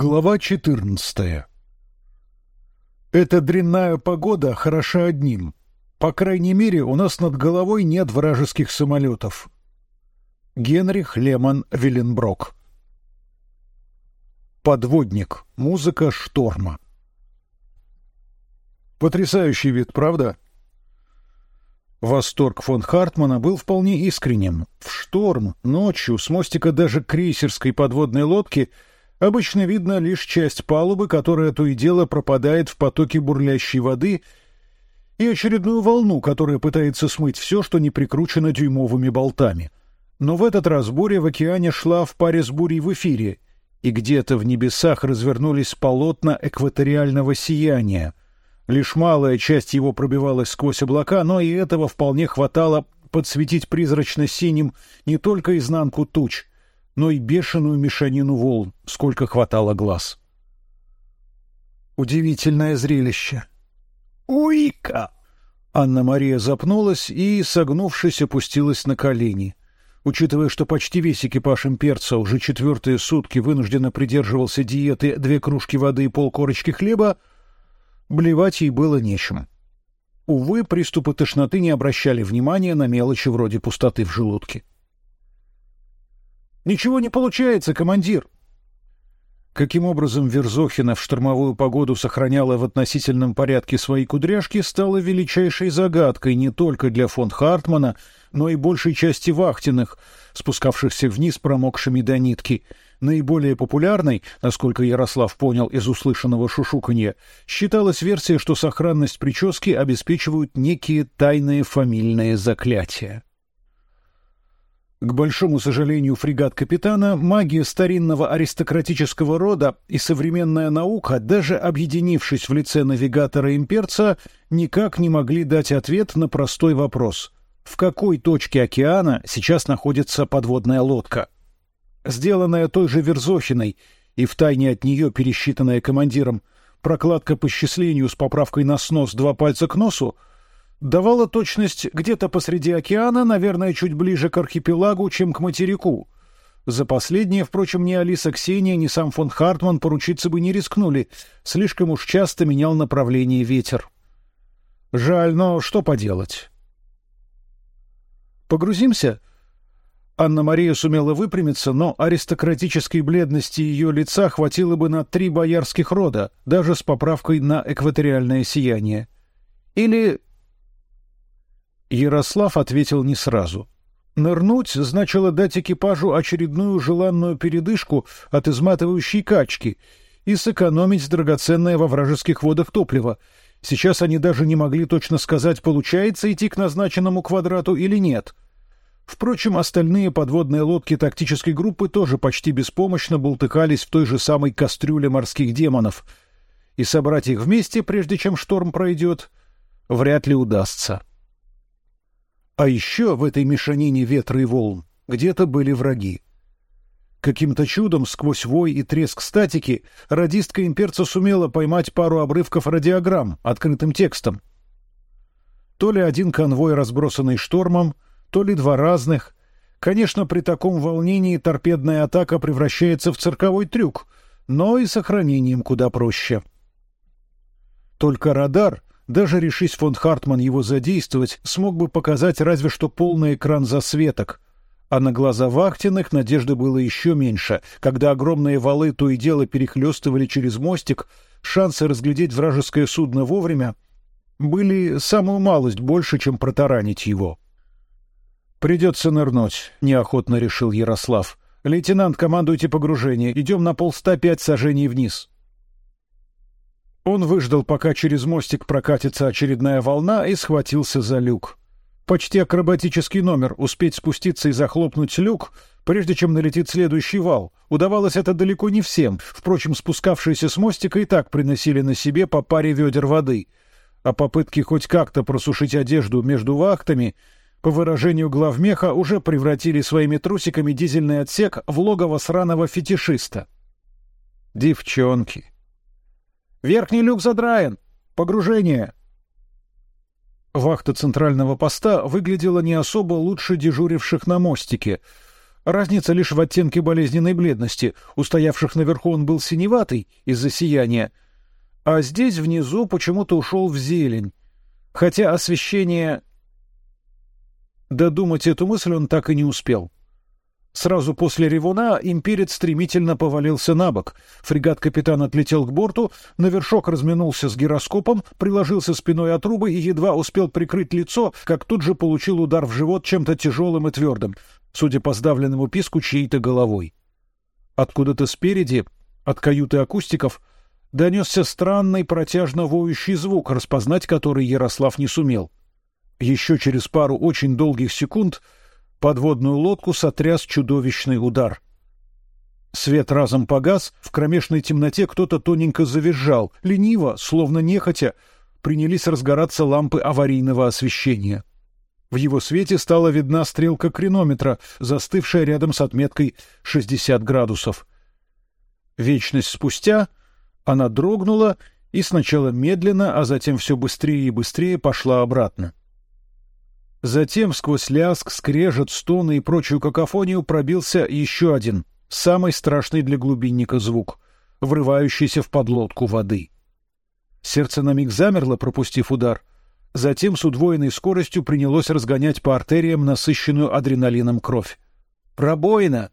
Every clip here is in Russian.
Глава 14. Эта дрянная погода хороша одним. По крайней мере, у нас над головой нет вражеских самолетов. Генрих Лемон Виленброк. Подводник. Музыка шторма. Потрясающий вид, правда? Восторг фон Хартмана был вполне искренним. В шторм, ночью, с мостика даже крейсерской подводной лодки — Обычно видно лишь часть палубы, которая то и дело пропадает в потоке бурлящей воды, и очередную волну, которая пытается смыть все, что не прикручено дюймовыми болтами. Но в этот раз буря в океане шла в паре с бурей в эфире, и где-то в небесах развернулись полотна экваториального сияния. Лишь малая часть его пробивалась сквозь облака, но и этого вполне хватало подсветить призрачно-синим не только изнанку туч, но и бешеную мешанину волн, сколько хватало глаз. Удивительное зрелище. Уика! Анна-Мария запнулась и, согнувшись, опустилась на колени. Учитывая, что почти весь экипаж имперца уже четвертые сутки вынужденно придерживался диеты две кружки воды и полкорочки хлеба, блевать ей было нечем. Увы, приступы тошноты не обращали внимания на мелочи вроде пустоты в желудке. Ничего не получается, командир. Каким образом Верзохина в штормовую погоду сохраняла в относительном порядке свои кудряшки, стало величайшей загадкой не только для фон Хартмана, но и большей части вахтенных, спускавшихся вниз промокшими до нитки. Наиболее популярной, насколько Ярослав понял из услышанного шушуканья, считалась версия, что сохранность прически обеспечивают некие тайные фамильные заклятия. К большому сожалению фрегат капитана, магия старинного аристократического рода и современная наука, даже объединившись в лице навигатора имперца, никак не могли дать ответ на простой вопрос: в какой точке океана сейчас находится подводная лодка? Сделанная той же Верзохиной и втайне от нее пересчитанная командиром прокладка по счислению с поправкой на снос два пальца к носу давала точность где-то посреди океана, наверное, чуть ближе к архипелагу, чем к материку. За последнее, впрочем, ни Алиса Ксения, ни сам фон Хартман поручиться бы не рискнули. Слишком уж часто менял направление ветер. Жаль, но что поделать? Погрузимся. Анна Мария сумела выпрямиться, но аристократической бледности ее лица хватило бы на три боярских рода, даже с поправкой на экваториальное сияние. Или Ярослав ответил не сразу. Нырнуть значило дать экипажу очередную желанную передышку от изматывающей качки и сэкономить драгоценное во вражеских водах топливо. Сейчас они даже не могли точно сказать, получается идти к назначенному квадрату или нет. Впрочем, остальные подводные лодки тактической группы тоже почти беспомощно бултыхались в той же самой кастрюле морских демонов, и собрать их вместе, прежде чем шторм пройдет, вряд ли удастся. А еще в этой мешанине ветра и волн где-то были враги. Каким-то чудом сквозь вой и треск статики радистка имперца сумела поймать пару обрывков радиограмм открытым текстом. То ли один конвой, разбросанный штормом, то ли два разных. Конечно, при таком волнении торпедная атака превращается в цирковой трюк, но и сохранением куда проще. Только радар даже решись фон Хартман его задействовать, смог бы показать разве что полный экран засветок. А на глаза вахтенных надежды было еще меньше. Когда огромные валы то и дело перехлестывали через мостик, шансы разглядеть вражеское судно вовремя были самую малость больше, чем протаранить его. Придется нырнуть, неохотно решил Ярослав. Лейтенант, командуйте погружение. Идем на полста пять сажений вниз. Он выждал, пока через мостик прокатится очередная волна, и схватился за люк. Почти акробатический номер успеть спуститься и захлопнуть люк, прежде чем налетит следующий вал. Удавалось это далеко не всем. Впрочем, спускавшиеся с мостика и так приносили на себе по паре ведер воды. А попытки хоть как-то просушить одежду между вахтами, по выражению главмеха, уже превратили своими трусиками дизельный отсек в логово сраного фетишиста. Девчонки. Верхний люк задраен. Погружение. Вахта центрального поста выглядела не особо лучше дежуривших на мостике. Разница лишь в оттенке болезненной бледности. У стоявших наверху он был синеватый из-за сияния, а здесь внизу почему-то ушел в зелень. Хотя освещение... Додумать эту мысль он так и не успел. Сразу после ревуна имперец стремительно повалился на бок. Фрегат-капитан отлетел к борту, на вершок разминулся с гироскопом, приложился спиной от трубы и едва успел прикрыть лицо, как тут же получил удар в живот чем-то тяжелым и твердым, судя по сдавленному писку чьей-то головой. Откуда-то спереди, от каюты акустиков, донесся странный протяжно воющий звук, распознать который Ярослав не сумел. Еще через пару очень долгих секунд — Подводную лодку сотряс чудовищный удар. Свет разом погас, в кромешной темноте кто-то тоненько завизжал, лениво, словно нехотя, принялись разгораться лампы аварийного освещения. В его свете стала видна стрелка кренометра, застывшая рядом с отметкой 60 градусов. Вечность спустя она дрогнула и сначала медленно, а затем все быстрее и быстрее пошла обратно. Затем сквозь лязг, скрежет, стоны и прочую какофонию пробился еще один, самый страшный для глубинника звук, врывающийся в подлодку воды. Сердце на миг замерло, пропустив удар. Затем с удвоенной скоростью принялось разгонять по артериям насыщенную адреналином кровь. Пробоина.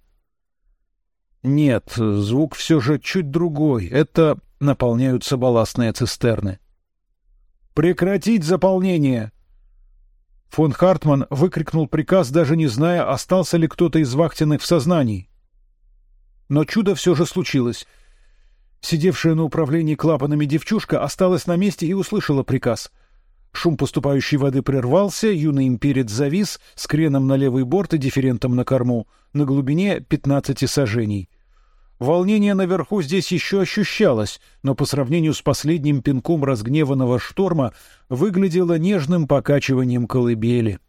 Нет, звук все же чуть другой. Это наполняются балластные цистерны. Прекратить заполнение, Фон Хартман выкрикнул приказ, даже не зная, остался ли кто-то из вахтенных в сознании. Но чудо все же случилось. Сидевшая на управлении клапанами девчушка осталась на месте и услышала приказ. Шум поступающей воды прервался, юный имперец завис с креном на левый борт и дифферентом на корму на глубине пятнадцати сажений. Волнение наверху здесь еще ощущалось, но по сравнению с последним пинком разгневанного шторма выглядело нежным покачиванием колыбели.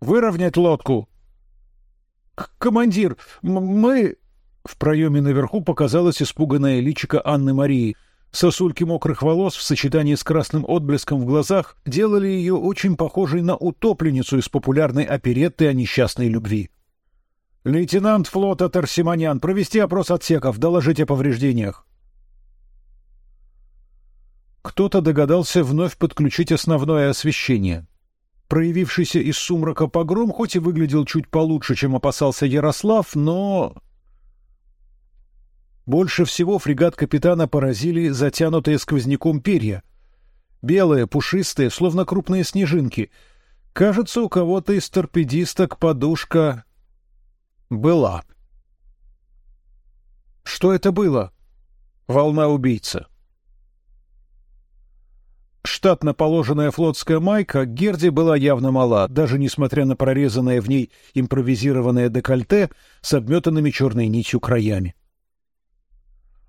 Выровнять лодку. Командир, мы в проеме наверху показалось испуганное личико Анны Марии. Сосульки мокрых волос в сочетании с красным отблеском в глазах делали ее очень похожей на утопленницу из популярной оперетты о несчастной любви. Лейтенант флота Тарсиманян, провести опрос отсеков, доложить о повреждениях. Кто-то догадался вновь подключить основное освещение. Проявившийся из сумрака погром хоть и выглядел чуть получше, чем опасался Ярослав, но больше всего фрегат капитана поразили затянутые сквозняком перья, белые, пушистые, словно крупные снежинки. Кажется, у кого-то из торпедисток подушка была. Что это было? Волна убийца. Штатно положенная флотская майка Герди была явно мала, даже несмотря на прорезанное в ней импровизированное декольте с обметанными черной нитью краями.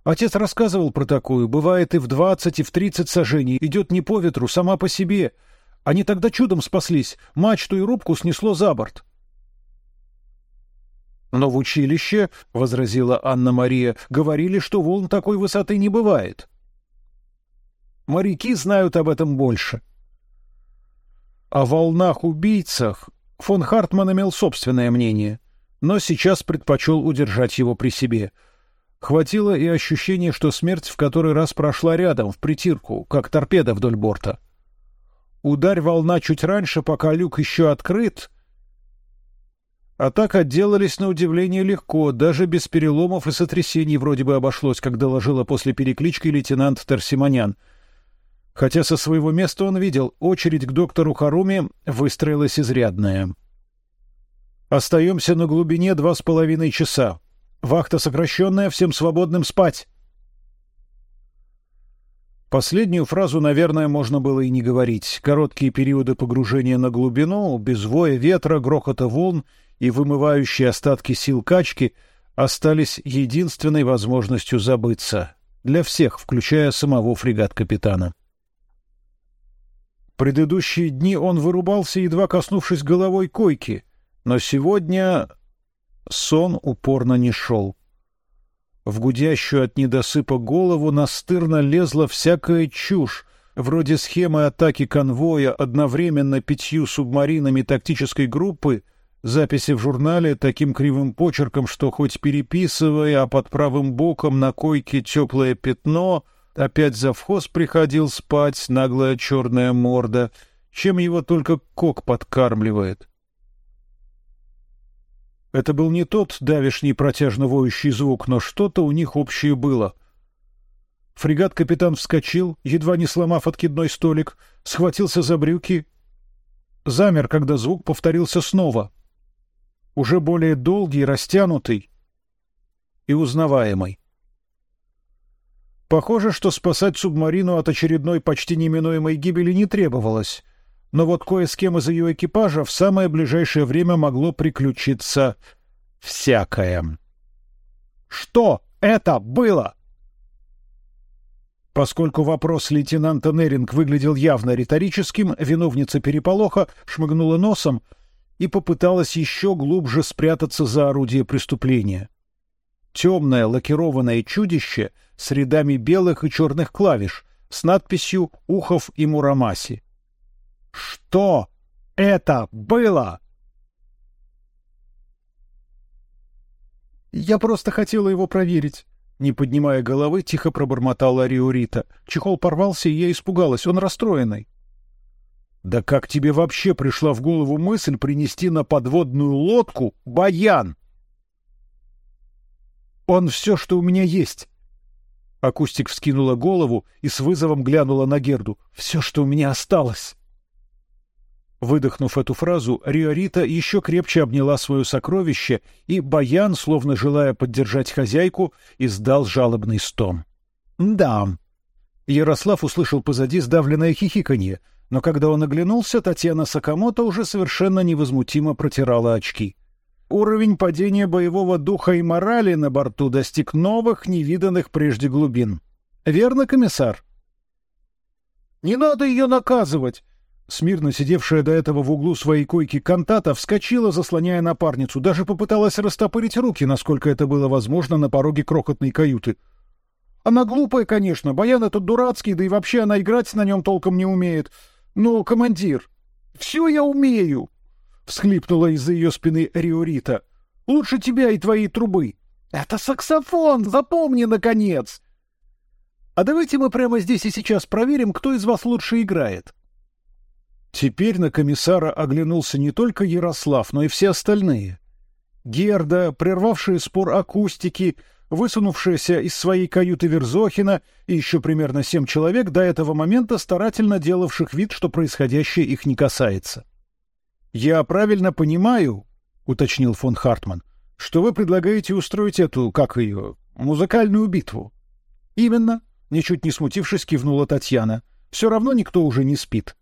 Отец рассказывал про такую. Бывает и в двадцать, и в тридцать сажений. Идет не по ветру, сама по себе. Они тогда чудом спаслись. Мачту и рубку снесло за борт. Но в училище, — возразила Анна-Мария, — говорили, что волн такой высоты не бывает. Моряки знают об этом больше. О волнах-убийцах фон Хартман имел собственное мнение, но сейчас предпочел удержать его при себе. Хватило и ощущения, что смерть в который раз прошла рядом, в притирку, как торпеда вдоль борта. Ударь волна чуть раньше, пока люк еще открыт — а так отделались на удивление легко, даже без переломов и сотрясений вроде бы обошлось, как доложила после переклички лейтенант Тарсиманян. Хотя со своего места он видел, очередь к доктору Харуми выстроилась изрядная. Остаемся на глубине два с половиной часа. Вахта сокращенная, всем свободным спать. Последнюю фразу, наверное, можно было и не говорить. Короткие периоды погружения на глубину, без воя ветра, грохота волн и вымывающие остатки сил качки остались единственной возможностью забыться для всех, включая самого фрегат-капитана. Предыдущие дни он вырубался, едва коснувшись головой койки, но сегодня сон упорно не шел. В гудящую от недосыпа голову настырно лезла всякая чушь, вроде схемы атаки конвоя одновременно пятью субмаринами тактической группы Записи в журнале таким кривым почерком, что хоть переписывая, а под правым боком на койке теплое пятно, опять завхоз приходил спать, наглая черная морда, чем его только кок подкармливает. Это был не тот давишний протяжно воющий звук, но что-то у них общее было. Фрегат-капитан вскочил, едва не сломав откидной столик, схватился за брюки, замер, когда звук повторился снова. Уже более долгий, растянутый и узнаваемый. Похоже, что спасать субмарину от очередной почти неминуемой гибели не требовалось, но вот кое с кем из ее экипажа в самое ближайшее время могло приключиться всякое. Что это было? Поскольку вопрос лейтенанта Неринг выглядел явно риторическим, виновница переполоха шмыгнула носом и попыталась еще глубже спрятаться за орудие преступления. Темное лакированное чудище с рядами белых и черных клавиш с надписью «Ухов и Мурамаси». Что это было? Я просто хотела его проверить. Не поднимая головы, тихо пробормотала Риорита. Чехол порвался, и я испугалась. Он расстроенный. Да как тебе вообще пришла в голову мысль принести на подводную лодку баян? Он все, что у меня есть. Акустик вскинула голову и с вызовом глянула на Герду. Все, что у меня осталось. Выдохнув эту фразу, Риорита еще крепче обняла свое сокровище, и Баян, словно желая поддержать хозяйку, издал жалобный стон. Да. Ярослав услышал позади сдавленное хихиканье, но когда он оглянулся, Татьяна Сакамото уже совершенно невозмутимо протирала очки. Уровень падения боевого духа и морали на борту достиг новых, невиданных прежде глубин. Верно, комиссар? Не надо ее наказывать, Смирно сидевшая до этого в углу своей койки кантата вскочила, заслоняя напарницу, даже попыталась растопырить руки, насколько это было возможно на пороге крохотной каюты. Она глупая, конечно, баян этот дурацкий, да и вообще она играть на нем толком не умеет. Но, командир, все я умею, всхлипнула из-за ее спины Риорита. Лучше тебя и твоей трубы. Это саксофон, запомни наконец. А давайте мы прямо здесь и сейчас проверим, кто из вас лучше играет. Теперь на комиссара оглянулся не только Ярослав, но и все остальные. Герда, прервавшая спор акустики, высунувшаяся из своей каюты Верзохина и еще примерно семь человек до этого момента старательно делавших вид, что происходящее их не касается. Я правильно понимаю, уточнил фон Хартман, что вы предлагаете устроить эту, как ее, музыкальную битву. Именно, ничуть не смутившись, кивнула Татьяна. Все равно никто уже не спит.